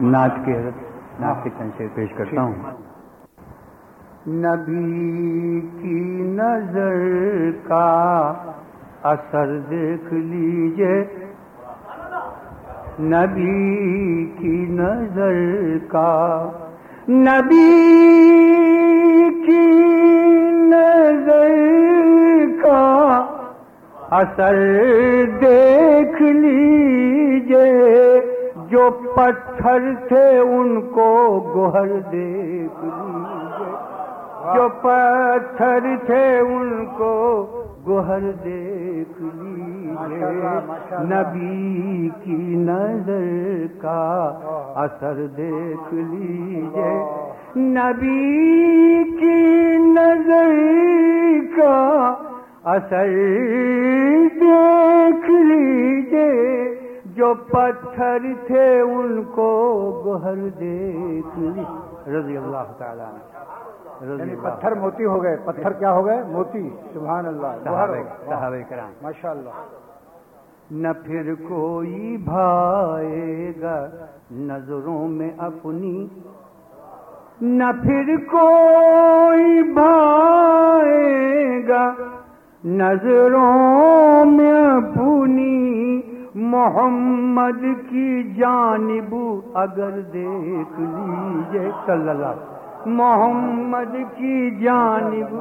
نعت کے نعت کے چند شعر پیش کرتا ہوں۔ نبی کی نظر کا اثر دیکھ لیجیے۔ نبی کی نظر کا نبی کی نظر کا اثر دیکھ لیجیے۔ جو پتھر تھے ان کو گوہر دیکھ لیجیے۔ جو پتھر تھے ان کو گوہر دیکھ لیجیے۔ نبی کی نظر کا اثر دیکھ لیجیے۔ نبی کی نظر کا اثر دیکھ لیجیے۔ جو پتھر تھے ان کو دیکھ لیجیے رضی اللہ تعالیٰ یعنی پتھر موتی ہو گئے۔ پتھر کیا ہو گئے؟ موتی۔ سبحان اللہ۔ کرام۔ ماشاء اللہ نہ پھر کوئی بھائے گا نظروں میں اپنی۔ نہ پھر کوئی بھائے گا نظروں میں اپنی۔ محمد کی جانب اگر دیکھ لیجیے صلی اللہ محمد کی جانب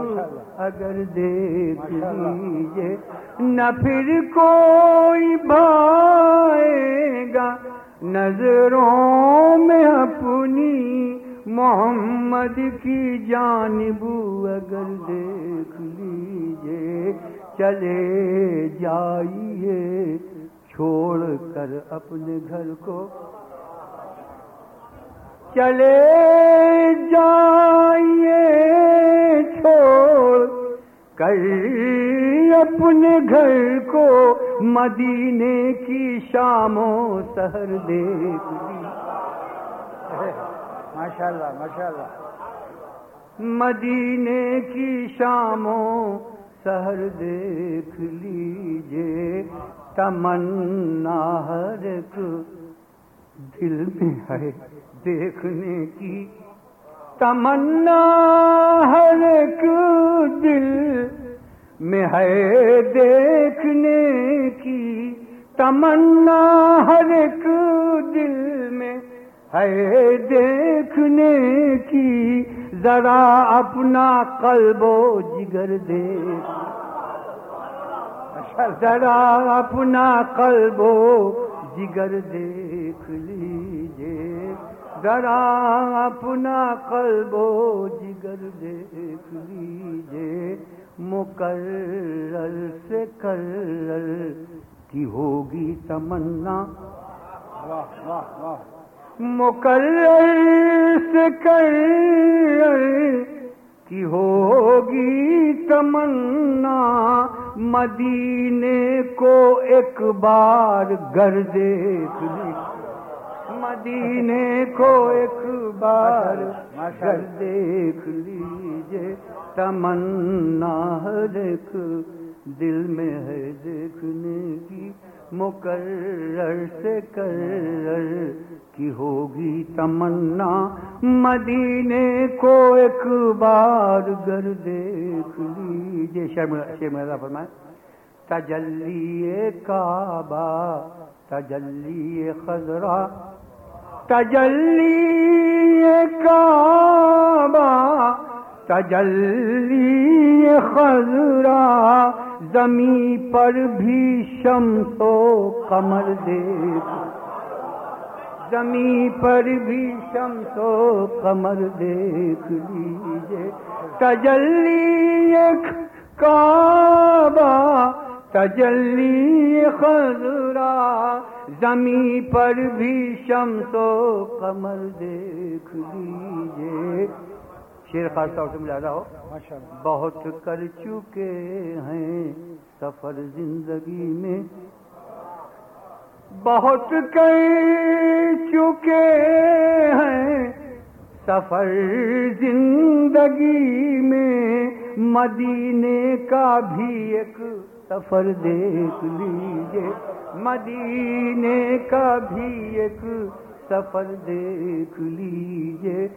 اگر دیکھ لیجیے نہ پھر کوئی بھائے گا نظروں میں اپنی۔ محمد کی جانب اگر دیکھ لیجیے چلے جائیے۔ چھوڑ کر اپنے گھر کو چلے جائیے، چھوڑ کر اپنے گھر کو مدینے کی شام و سہر دیکھ ماشاء اللہ ماشاء اللہ مدینے کی شام و سہر دیکھ لیجیے تمنا ہر ایک دل میں ہے دیکھنے کی۔ تمنا ہر ایک دل میں ہے دیکھنے کی۔ تمنا ہر ایک دل میں ہے دیکھنے کی۔ ذرا اپنا قلب و جگر دیکھ۔ ذرا اپنا قلب و جگر دیکھ لیجیے ذرا اپنا قلب و جگر دیکھ لیجیے مقرر سے کرر کی ہوگی تمنا۔ مقرر سے کرر کی ہوگی تمنا۔ مدینے کو ایک بار گھر دیکھ لی مدینے کو ایک بار گھر دیکھ لیجیے تمنا ہر ایک دل میں ہے۔ مقرر سے کرر کی ہوگی تمنا مدینے کو ایک بار گر دیکھ لیجیے شیر مرزا فرمائے، تجلی کعبہ، تجلی خزرا تجلی کعبہ، تجلی خزرا زمین پر بھی شمس و کمر دیکھ۔ زمین پر بھی شمس و کمر دیکھ لیجیے تجلی کعبہ، تجلی خزرا زمین پر بھی شمس و کمر دیکھ لیجیے شیر خاص طور سے ملاحظہ ہو۔ بہت کر چکے ہیں سفر زندگی میں۔ بہت کر چکے ہیں سفر زندگی میں۔ مدینے کا بھی ایک سفر دیکھ لیجیے مدینے کا بھی ایک سفر دیکھ لیجیے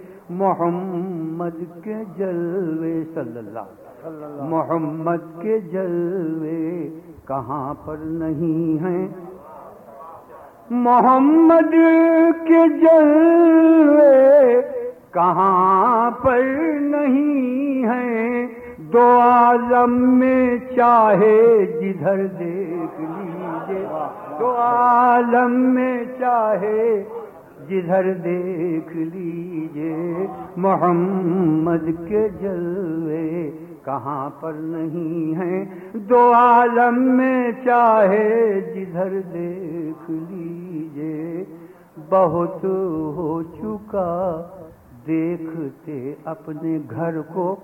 محمد کے جلوے صلی اللہ محمد کے جلوے کہاں پر نہیں ہیں؟ محمد کے جلوے کہاں پر نہیں ہیں؟ دو عالم میں چاہے جدھر دیکھ لیجیے دو عالم میں چاہے جدھر دیکھ لیجیے محمد کے جلوے، کہاں پر نہیں ہیں؟ دو عالم میں چاہے جدھر دیکھ لیجیے بہت ہو چکا، دیکھتے اپنے گھر کو۔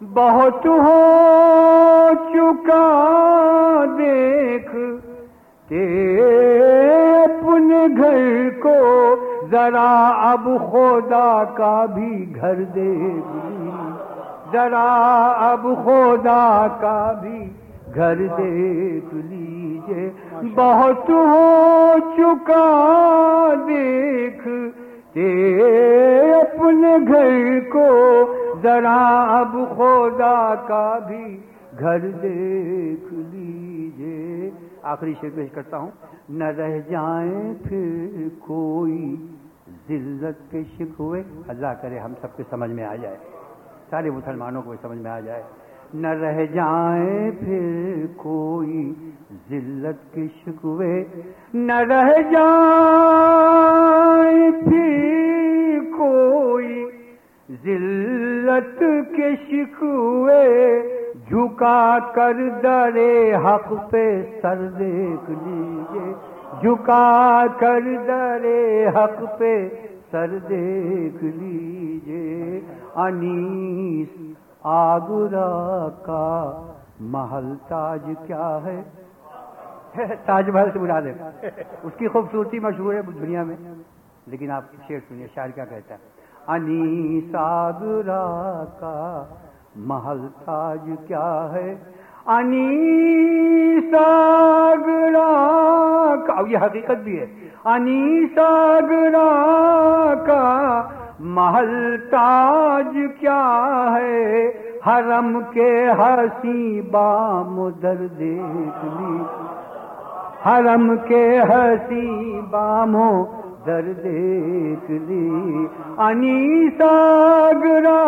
بہت ہو چکا، دیکھ گھر کو، ذرا اب خدا کا بھی گھر دیکھ ذرا اب خدا کا بھی گھر دیکھ لیجیے بہت ہو چکا، دیکھ۔ اپنے گھر کو، ذرا اب خدا کا بھی گھر دیکھ لیجیے آخری شیر پیش کرتا ہوں۔ نہ رہ جائیں پھر کوئی ذلت کے شکوے۔ اللہ کرے ہم سب کے سمجھ میں آ جائے۔ سارے مسلمانوں کو سمجھ میں آ جائے۔ نہ رہ جائیں پھر کوئی ذلت کے شکوے۔ نہ رہ جائیں پھر کوئی ذلت کے شکوے۔ جھکا کر درے حق پہ سر دیکھ لیجیے جھکا کر درے حق پہ سر دیکھ لیجیے انیس آگرا کا محل تاج کیا ہے؟ تاج محل سے بلا دیں اس کی خوبصورتی مشہور ہے دنیا میں۔ لیکن آپ شیر سنیے، شاعر کیا کہتا ہے؟ انیس آگرا کا محل تاج کیا ہے؟ انیس آگرا کا یہ حقیقت بھی ہے۔ انیس آگرا کا محل تاج کیا ہے؟ حرم کے ہنسی بام در دیکھ لی۔ حرم کے ہنسی بامو در دیکھ لی۔ انی ساگرا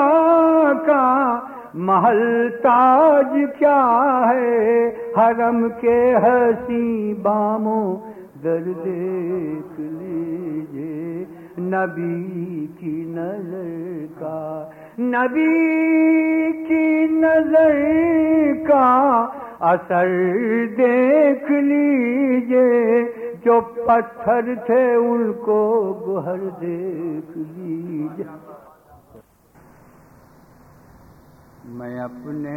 کا محل تاج کیا ہے؟ حرم کے ہنسی بامو در دیکھ لیجیے نبی کی نظر کا۔ نبی کی نظر کا اثر دیکھ لیجیے جو پتھر تھے ان کو گہر دیکھ لیجیے میں اپنے